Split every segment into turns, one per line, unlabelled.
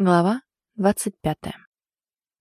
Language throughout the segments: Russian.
Глава 25.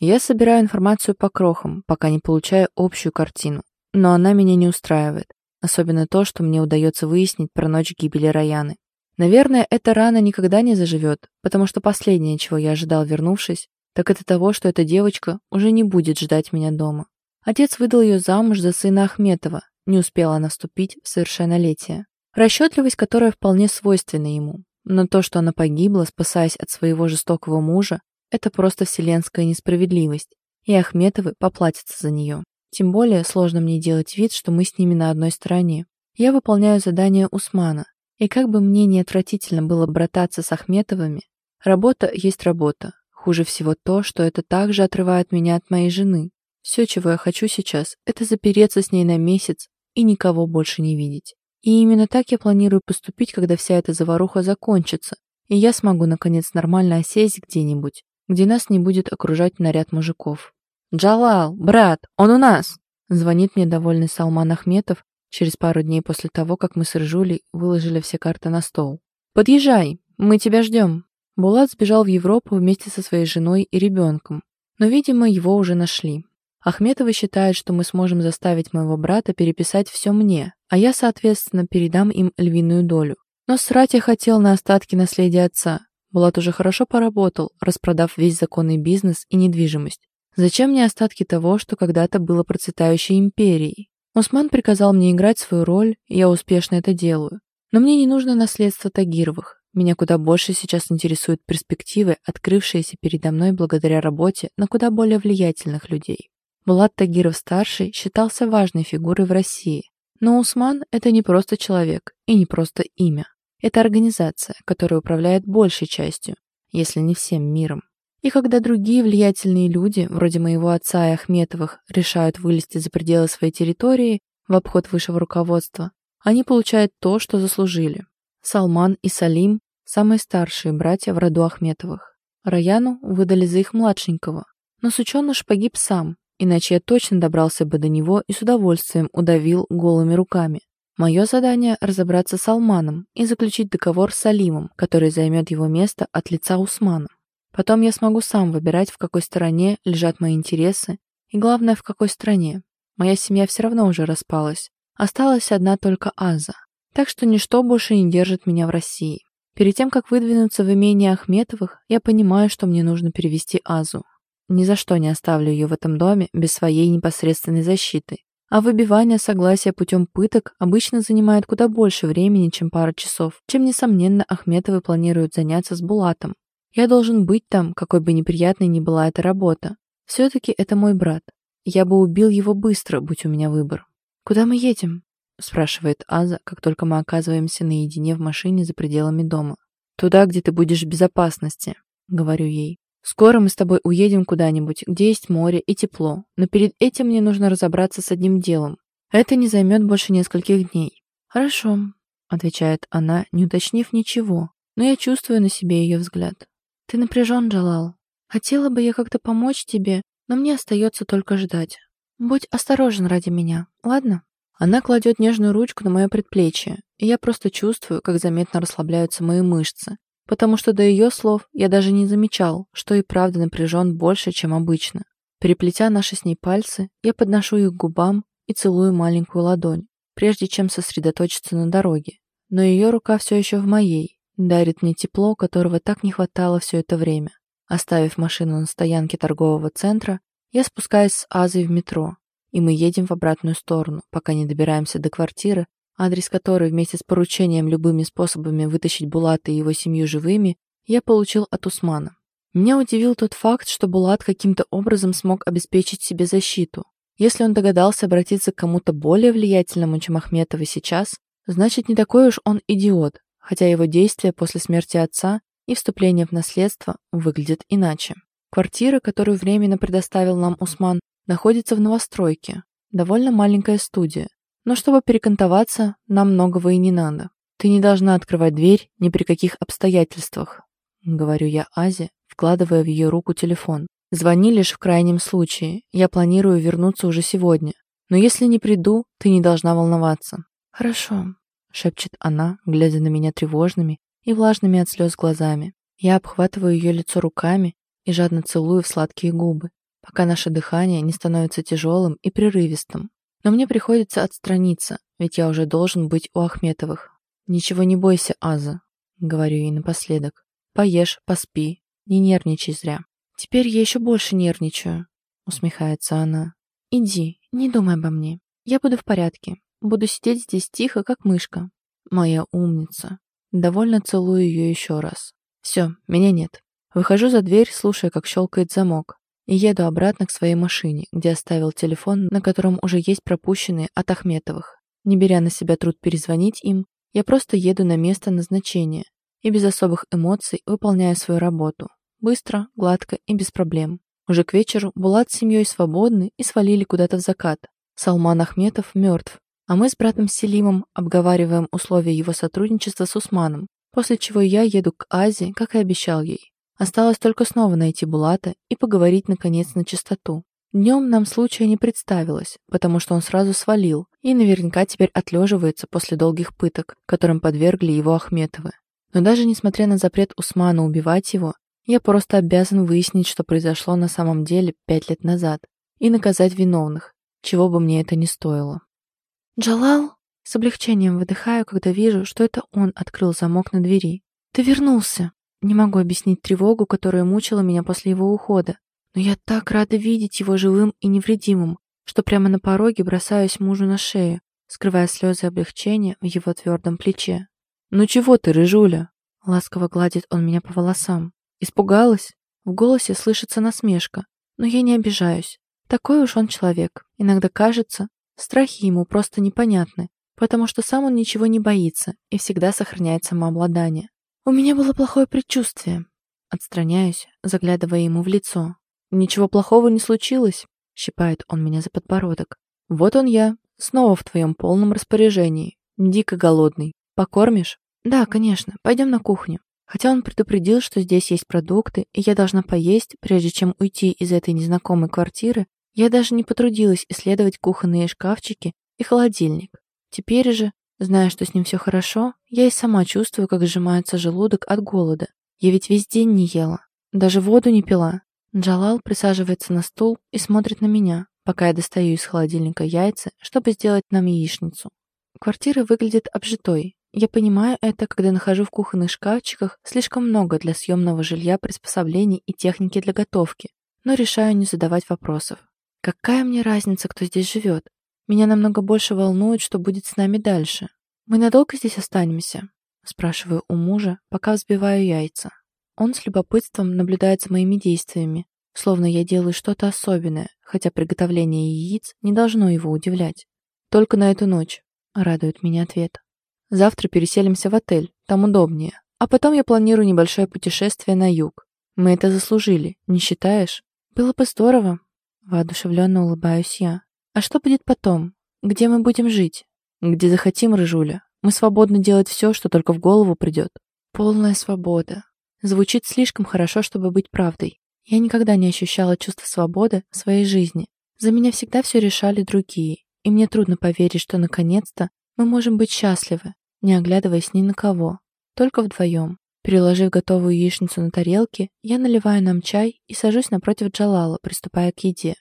Я собираю информацию по крохам, пока не получаю общую картину, но она меня не устраивает, особенно то, что мне удается выяснить про ночь гибели Раяны. Наверное, эта рана никогда не заживет, потому что последнее, чего я ожидал, вернувшись, так это того, что эта девочка уже не будет ждать меня дома. Отец выдал ее замуж за сына Ахметова, не успела она вступить в совершеннолетие. Расчетливость, которая вполне свойственна ему, но то, что она погибла, спасаясь от своего жестокого мужа, это просто вселенская несправедливость, и Ахметовы поплатятся за нее. Тем более сложно мне делать вид, что мы с ними на одной стороне. Я выполняю задание Усмана, и как бы мне не отвратительно было брататься с Ахметовыми, работа есть работа. Хуже всего то, что это также отрывает меня от моей жены. Все, чего я хочу сейчас, это запереться с ней на месяц и никого больше не видеть. И именно так я планирую поступить, когда вся эта заваруха закончится, и я смогу, наконец, нормально осесть где-нибудь, где нас не будет окружать наряд мужиков. «Джалал, брат, он у нас!» Звонит мне довольный Салман Ахметов через пару дней после того, как мы с Ржулей выложили все карты на стол. «Подъезжай, мы тебя ждем». Булат сбежал в Европу вместе со своей женой и ребенком, но, видимо, его уже нашли. Ахметовы считают, что мы сможем заставить моего брата переписать все мне, а я, соответственно, передам им львиную долю. Но срать я хотел на остатки наследия отца. Булат уже хорошо поработал, распродав весь законный бизнес и недвижимость. Зачем мне остатки того, что когда-то было процветающей империей? Усман приказал мне играть свою роль, и я успешно это делаю. Но мне не нужно наследство Тагировых. Меня куда больше сейчас интересуют перспективы, открывшиеся передо мной благодаря работе на куда более влиятельных людей. Булат Тагиров-старший считался важной фигурой в России. Но Усман – это не просто человек и не просто имя. Это организация, которая управляет большей частью, если не всем миром. И когда другие влиятельные люди, вроде моего отца и Ахметовых, решают вылезти за пределы своей территории в обход высшего руководства, они получают то, что заслужили. Салман и Салим – самые старшие братья в роду Ахметовых. Раяну выдали за их младшенького, но сученыш погиб сам, иначе я точно добрался бы до него и с удовольствием удавил голыми руками. Мое задание — разобраться с Алманом и заключить договор с Салимом, который займет его место от лица Усмана. Потом я смогу сам выбирать, в какой стороне лежат мои интересы, и главное, в какой стране. Моя семья все равно уже распалась. Осталась одна только Аза. Так что ничто больше не держит меня в России. Перед тем, как выдвинуться в имение Ахметовых, я понимаю, что мне нужно перевести Азу. Ни за что не оставлю ее в этом доме без своей непосредственной защиты. А выбивание согласия путем пыток обычно занимает куда больше времени, чем пара часов, чем, несомненно, Ахметовы планируют заняться с Булатом. Я должен быть там, какой бы неприятной ни была эта работа. Все-таки это мой брат. Я бы убил его быстро, будь у меня выбор. «Куда мы едем?» — спрашивает Аза, как только мы оказываемся наедине в машине за пределами дома. «Туда, где ты будешь в безопасности», — говорю ей. Скоро мы с тобой уедем куда-нибудь, где есть море и тепло, но перед этим мне нужно разобраться с одним делом. Это не займет больше нескольких дней». «Хорошо», — отвечает она, не уточнив ничего, но я чувствую на себе ее взгляд. «Ты напряжен, Джалал. Хотела бы я как-то помочь тебе, но мне остается только ждать. Будь осторожен ради меня, ладно?» Она кладет нежную ручку на мое предплечье, и я просто чувствую, как заметно расслабляются мои мышцы, потому что до ее слов я даже не замечал, что и правда напряжен больше, чем обычно. Переплетя наши с ней пальцы, я подношу их к губам и целую маленькую ладонь, прежде чем сосредоточиться на дороге. Но ее рука все еще в моей, дарит мне тепло, которого так не хватало все это время. Оставив машину на стоянке торгового центра, я спускаюсь с Азой в метро, и мы едем в обратную сторону, пока не добираемся до квартиры, адрес которой вместе с поручением любыми способами вытащить Булата и его семью живыми, я получил от Усмана. Меня удивил тот факт, что Булат каким-то образом смог обеспечить себе защиту. Если он догадался обратиться к кому-то более влиятельному, чем Ахметова сейчас, значит, не такой уж он идиот, хотя его действия после смерти отца и вступления в наследство выглядят иначе. Квартира, которую временно предоставил нам Усман, находится в новостройке. Довольно маленькая студия, но чтобы перекантоваться, нам многого и не надо. Ты не должна открывать дверь ни при каких обстоятельствах, говорю я Азе, вкладывая в ее руку телефон. Звони лишь в крайнем случае. Я планирую вернуться уже сегодня. Но если не приду, ты не должна волноваться. Хорошо, шепчет она, глядя на меня тревожными и влажными от слез глазами. Я обхватываю ее лицо руками и жадно целую в сладкие губы, пока наше дыхание не становится тяжелым и прерывистым. Но мне приходится отстраниться, ведь я уже должен быть у Ахметовых. «Ничего не бойся, Аза», — говорю ей напоследок. «Поешь, поспи, не нервничай зря». «Теперь я еще больше нервничаю», — усмехается она. «Иди, не думай обо мне. Я буду в порядке. Буду сидеть здесь тихо, как мышка. Моя умница». Довольно целую ее еще раз. Все, меня нет. Выхожу за дверь, слушая, как щелкает замок, и еду обратно к своей машине, где оставил телефон, на котором уже есть пропущенные от Ахметовых. Не беря на себя труд перезвонить им, я просто еду на место назначения и без особых эмоций выполняю свою работу. Быстро, гладко и без проблем. Уже к вечеру Булат с семьей свободны и свалили куда-то в закат. Салман Ахметов мертв, а мы с братом Селимом обговариваем условия его сотрудничества с Усманом, после чего я еду к Азе, как и обещал ей. Осталось только снова найти Булата и поговорить наконец на чистоту. Днем нам случая не представилось, потому что он сразу свалил и наверняка теперь отлеживается после долгих пыток, которым подвергли его Ахметовы. Но даже несмотря на запрет Усмана убивать его, я просто обязан выяснить, что произошло на самом деле пять лет назад, и наказать виновных, чего бы мне это ни стоило. «Джалал?» С облегчением выдыхаю, когда вижу, что это он открыл замок на двери. «Ты вернулся!» Не могу объяснить тревогу, которая мучила меня после его ухода. Но я так рада видеть его живым и невредимым, что прямо на пороге бросаюсь мужу на шею, скрывая слезы облегчения в его твердом плече. «Ну чего ты, рыжуля?» Ласково гладит он меня по волосам. «Испугалась?» В голосе слышится насмешка, но я не обижаюсь. Такой уж он человек. Иногда кажется, страхи ему просто непонятны, потому что сам он ничего не боится и всегда сохраняет самообладание. У меня было плохое предчувствие. Отстраняюсь, заглядывая ему в лицо. «Ничего плохого не случилось», — щипает он меня за подбородок. «Вот он я, снова в твоем полном распоряжении. Дико голодный. Покормишь?» «Да, конечно. Пойдем на кухню». Хотя он предупредил, что здесь есть продукты, и я должна поесть, прежде чем уйти из этой незнакомой квартиры, я даже не потрудилась исследовать кухонные шкафчики и холодильник. Теперь же, зная, что с ним все хорошо, я и сама чувствую, как сжимается желудок от голода. Я ведь весь день не ела, даже воду не пила, Джалал присаживается на стул и смотрит на меня, пока я достаю из холодильника яйца, чтобы сделать нам яичницу. Квартира выглядит обжитой. Я понимаю это, когда нахожу в кухонных шкафчиках слишком много для съемного жилья приспособлений и техники для готовки, но решаю не задавать вопросов. Какая мне разница, кто здесь живет? Меня намного больше волнует, что будет с нами дальше. Мы надолго здесь останемся? Спрашиваю у мужа, пока взбиваю яйца. Он с любопытством наблюдает за моими действиями, словно я делаю что-то особенное, хотя приготовление яиц не должно его удивлять. Только на эту ночь, радует меня ответ. Завтра переселимся в отель, там удобнее. А потом я планирую небольшое путешествие на юг. Мы это заслужили, не считаешь? Было бы здорово. Воодушевленно улыбаюсь я. А что будет потом? Где мы будем жить? Где захотим, Рыжуля. Мы свободны делать все, что только в голову придет. Полная свобода. Звучит слишком хорошо, чтобы быть правдой. Я никогда не ощущала чувства свободы в своей жизни. За меня всегда все решали другие, и мне трудно поверить, что наконец-то мы можем быть счастливы, не оглядываясь ни на кого, только вдвоем. Переложив готовую яичницу на тарелки, я наливаю нам чай и сажусь напротив Джалала, приступая к еде.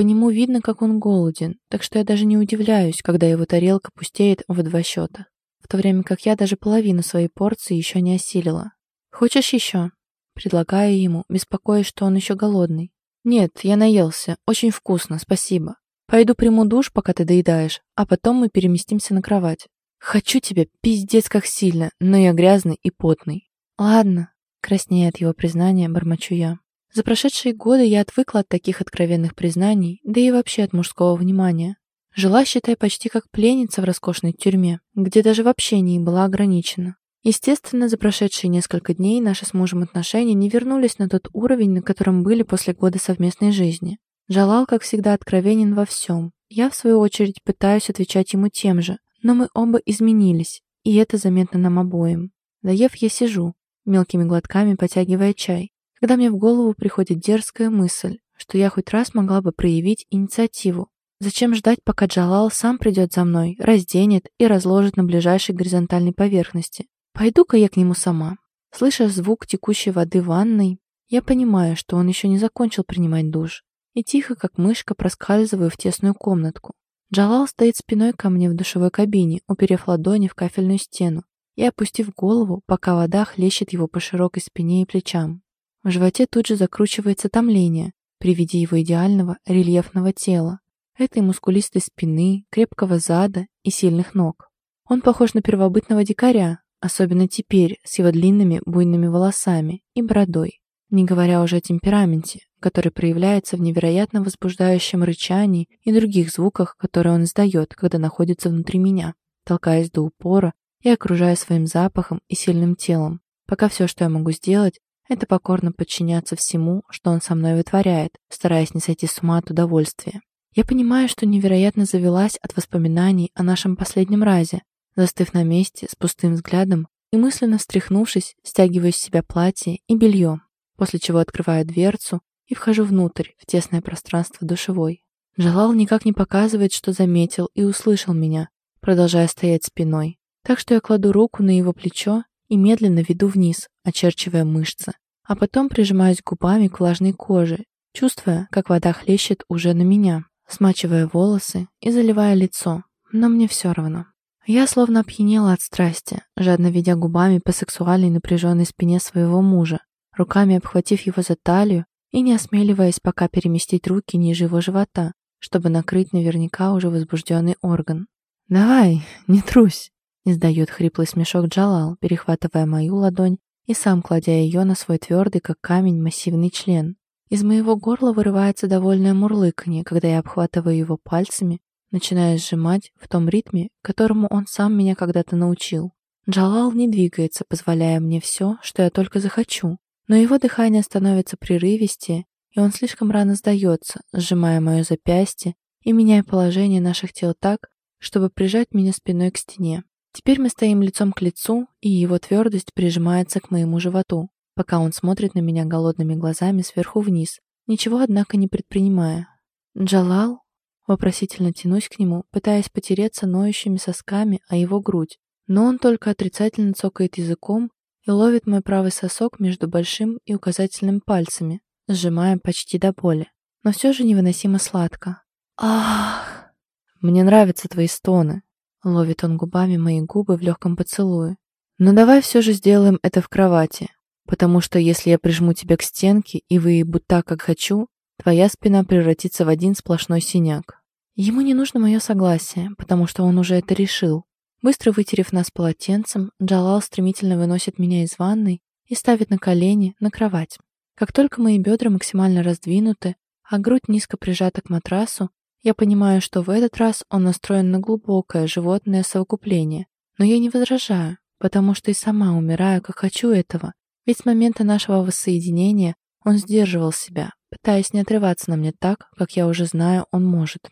По нему видно, как он голоден, так что я даже не удивляюсь, когда его тарелка пустеет в два счета, в то время как я даже половину своей порции еще не осилила. «Хочешь еще?» Предлагаю ему, беспокоясь, что он еще голодный. «Нет, я наелся. Очень вкусно, спасибо. Пойду приму душ, пока ты доедаешь, а потом мы переместимся на кровать. Хочу тебя пиздец как сильно, но я грязный и потный». «Ладно», — краснея от его признания, бормочу я. За прошедшие годы я отвыкла от таких откровенных признаний, да и вообще от мужского внимания. Жила, считай, почти как пленница в роскошной тюрьме, где даже в общении была ограничена. Естественно, за прошедшие несколько дней наши с мужем отношения не вернулись на тот уровень, на котором были после года совместной жизни. Жалал, как всегда, откровенен во всем. Я, в свою очередь, пытаюсь отвечать ему тем же, но мы оба изменились, и это заметно нам обоим. Доев, я сижу, мелкими глотками потягивая чай, когда мне в голову приходит дерзкая мысль, что я хоть раз могла бы проявить инициативу. Зачем ждать, пока Джалал сам придет за мной, разденет и разложит на ближайшей горизонтальной поверхности? Пойду-ка я к нему сама. Слыша звук текущей воды в ванной, я понимаю, что он еще не закончил принимать душ, и тихо, как мышка, проскальзываю в тесную комнатку. Джалал стоит спиной ко мне в душевой кабине, уперев ладони в кафельную стену и опустив голову, пока вода хлещет его по широкой спине и плечам. В животе тут же закручивается томление при виде его идеального рельефного тела, этой мускулистой спины, крепкого зада и сильных ног. Он похож на первобытного дикаря, особенно теперь с его длинными буйными волосами и бородой, не говоря уже о темпераменте, который проявляется в невероятно возбуждающем рычании и других звуках, которые он издает, когда находится внутри меня, толкаясь до упора и окружая своим запахом и сильным телом, пока все, что я могу сделать, это покорно подчиняться всему, что он со мной вытворяет, стараясь не сойти с ума от удовольствия. Я понимаю, что невероятно завелась от воспоминаний о нашем последнем разе, застыв на месте с пустым взглядом и мысленно встряхнувшись, стягиваю с себя платье и белье, после чего открываю дверцу и вхожу внутрь, в тесное пространство душевой. Джалал никак не показывает, что заметил и услышал меня, продолжая стоять спиной. Так что я кладу руку на его плечо и медленно веду вниз, очерчивая мышцы, а потом прижимаюсь губами к влажной коже, чувствуя, как вода хлещет уже на меня, смачивая волосы и заливая лицо, но мне все равно. Я словно опьянела от страсти, жадно ведя губами по сексуальной напряженной спине своего мужа, руками обхватив его за талию и не осмеливаясь пока переместить руки ниже его живота, чтобы накрыть наверняка уже возбужденный орган. «Давай, не трусь!» — издает хриплый смешок Джалал, перехватывая мою ладонь и сам кладя ее на свой твердый, как камень, массивный член. Из моего горла вырывается довольное мурлыканье, когда я обхватываю его пальцами начиная сжимать в том ритме, которому он сам меня когда-то научил. Джалал не двигается, позволяя мне все, что я только захочу, но его дыхание становится прерывистее, и он слишком рано сдается, сжимая мое запястье и меняя положение наших тел так, чтобы прижать меня спиной к стене. Теперь мы стоим лицом к лицу, и его твердость прижимается к моему животу, пока он смотрит на меня голодными глазами сверху вниз, ничего, однако, не предпринимая. Джалал Вопросительно тянусь к нему, пытаясь потереться ноющими сосками о его грудь, но он только отрицательно цокает языком и ловит мой правый сосок между большим и указательным пальцами, сжимая почти до боли, но все же невыносимо сладко. «Ах!» «Мне нравятся твои стоны», — ловит он губами мои губы в легком поцелуе. «Но давай все же сделаем это в кровати, потому что если я прижму тебя к стенке и выебу так, как хочу, твоя спина превратится в один сплошной синяк». Ему не нужно мое согласие, потому что он уже это решил. Быстро вытерев нас полотенцем, Джалал стремительно выносит меня из ванной и ставит на колени на кровать. Как только мои бедра максимально раздвинуты, а грудь низко прижата к матрасу, я понимаю, что в этот раз он настроен на глубокое животное совокупление. Но я не возражаю, потому что и сама умираю, как хочу этого. Ведь с момента нашего воссоединения он сдерживал себя, пытаясь не отрываться на мне так, как я уже знаю, он может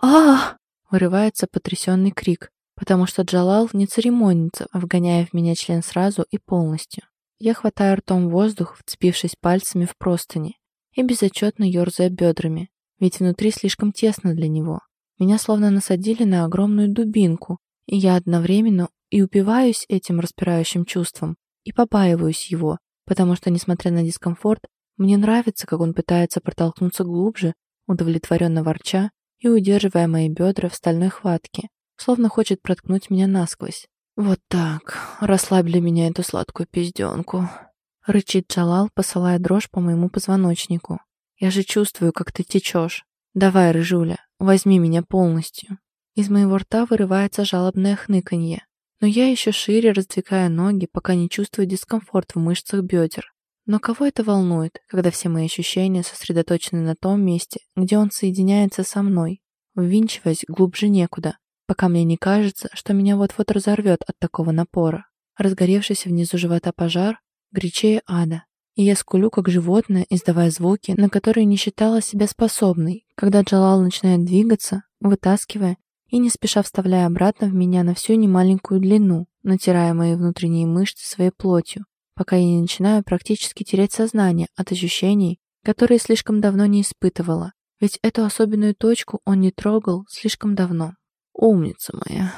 а Вырывается потрясенный крик, потому что Джалал не церемонится, вгоняя в меня член сразу и полностью. Я хватаю ртом воздух, вцепившись пальцами в простыни, и безотчетно ерзая бедрами, ведь внутри слишком тесно для него. Меня словно насадили на огромную дубинку, и я одновременно и упиваюсь этим распирающим чувством, и побаиваюсь его, потому что, несмотря на дискомфорт, мне нравится, как он пытается протолкнуться глубже, удовлетворенно ворча и удерживая мои бедра в стальной хватке, словно хочет проткнуть меня насквозь. «Вот так, расслабь для меня эту сладкую пизденку», — рычит Джалал, посылая дрожь по моему позвоночнику. «Я же чувствую, как ты течешь. Давай, рыжуля, возьми меня полностью». Из моего рта вырывается жалобное хныканье, но я еще шире раздвигаю ноги, пока не чувствую дискомфорт в мышцах бедер. Но кого это волнует, когда все мои ощущения сосредоточены на том месте, где он соединяется со мной, ввинчиваясь глубже некуда, пока мне не кажется, что меня вот-вот разорвет от такого напора. Разгоревшийся внизу живота пожар горячее ада, и я скулю, как животное, издавая звуки, на которые не считала себя способной, когда Джалал начинает двигаться, вытаскивая и не спеша вставляя обратно в меня на всю немаленькую длину, натирая мои внутренние мышцы своей плотью, пока я не начинаю практически терять сознание от ощущений, которые слишком давно не испытывала, ведь эту особенную точку он не трогал слишком давно. «Умница моя!»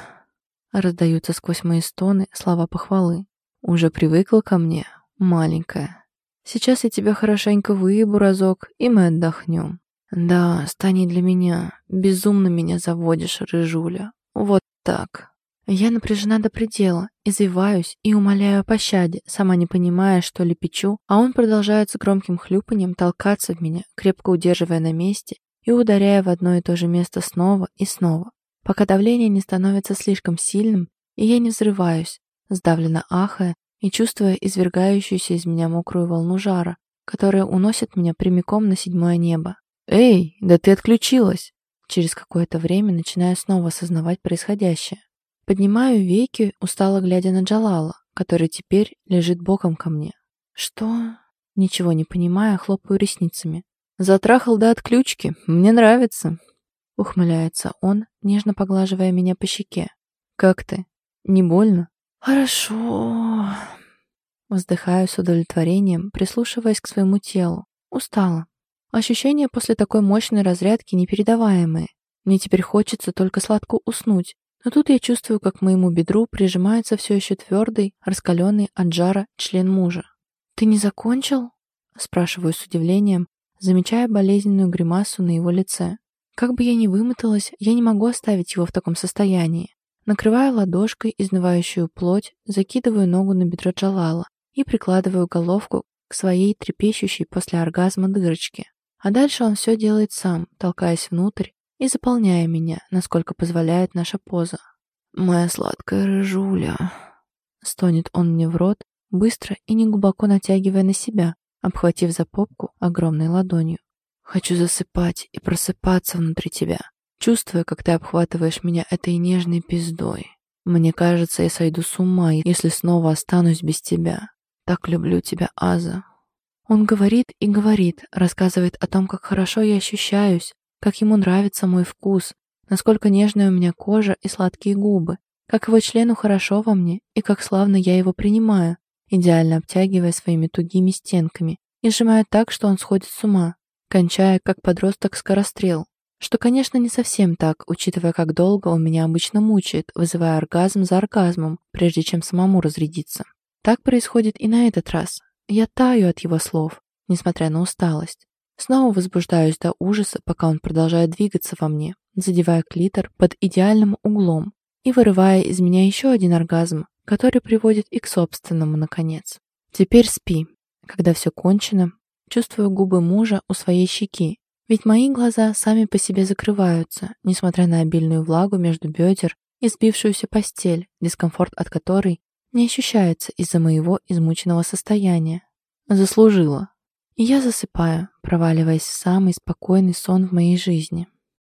Раздаются сквозь мои стоны слова похвалы. «Уже привыкла ко мне? маленькая. Сейчас я тебя хорошенько выебу разок, и мы отдохнем. Да, стань для меня. Безумно меня заводишь, рыжуля. Вот так. Я напряжена до предела, извиваюсь и умоляю о пощаде, сама не понимая, что лепечу, а он продолжает с громким хлюпанием толкаться в меня, крепко удерживая на месте и ударяя в одно и то же место снова и снова, пока давление не становится слишком сильным, и я не взрываюсь, сдавленно ахая и чувствуя извергающуюся из меня мокрую волну жара, которая уносит меня прямиком на седьмое небо. «Эй, да ты отключилась!» Через какое-то время начинаю снова осознавать происходящее. Поднимаю веки, устало глядя на Джалала, который теперь лежит боком ко мне. «Что?» Ничего не понимая, хлопаю ресницами. «Затрахал до отключки. Мне нравится». Ухмыляется он, нежно поглаживая меня по щеке. «Как ты? Не больно?» «Хорошо». Вздыхаю с удовлетворением, прислушиваясь к своему телу. Устала. Ощущения после такой мощной разрядки непередаваемые. Мне теперь хочется только сладко уснуть, но тут я чувствую, как к моему бедру прижимается все еще твердый, раскаленный от жара член мужа. «Ты не закончил?» Спрашиваю с удивлением, замечая болезненную гримасу на его лице. Как бы я ни вымоталась, я не могу оставить его в таком состоянии. Накрываю ладошкой изнывающую плоть, закидываю ногу на бедро Джалала и прикладываю головку к своей трепещущей после оргазма дырочке. А дальше он все делает сам, толкаясь внутрь, и заполняя меня, насколько позволяет наша поза. «Моя сладкая рыжуля», — стонет он мне в рот, быстро и неглубоко натягивая на себя, обхватив за попку огромной ладонью. «Хочу засыпать и просыпаться внутри тебя, чувствуя, как ты обхватываешь меня этой нежной пиздой. Мне кажется, я сойду с ума, если снова останусь без тебя. Так люблю тебя, Аза». Он говорит и говорит, рассказывает о том, как хорошо я ощущаюсь, как ему нравится мой вкус, насколько нежная у меня кожа и сладкие губы, как его члену хорошо во мне и как славно я его принимаю, идеально обтягивая своими тугими стенками и сжимая так, что он сходит с ума, кончая как подросток-скорострел. Что, конечно, не совсем так, учитывая, как долго он меня обычно мучает, вызывая оргазм за оргазмом, прежде чем самому разрядиться. Так происходит и на этот раз. Я таю от его слов, несмотря на усталость. Снова возбуждаюсь до ужаса, пока он продолжает двигаться во мне, задевая клитор под идеальным углом и вырывая из меня еще один оргазм, который приводит и к собственному, наконец. Теперь спи. Когда все кончено, чувствую губы мужа у своей щеки, ведь мои глаза сами по себе закрываются, несмотря на обильную влагу между бедер и сбившуюся постель, дискомфорт от которой не ощущается из-за моего измученного состояния. Заслужила. И я засыпаю, проваливаясь в самый спокойный сон в моей жизни.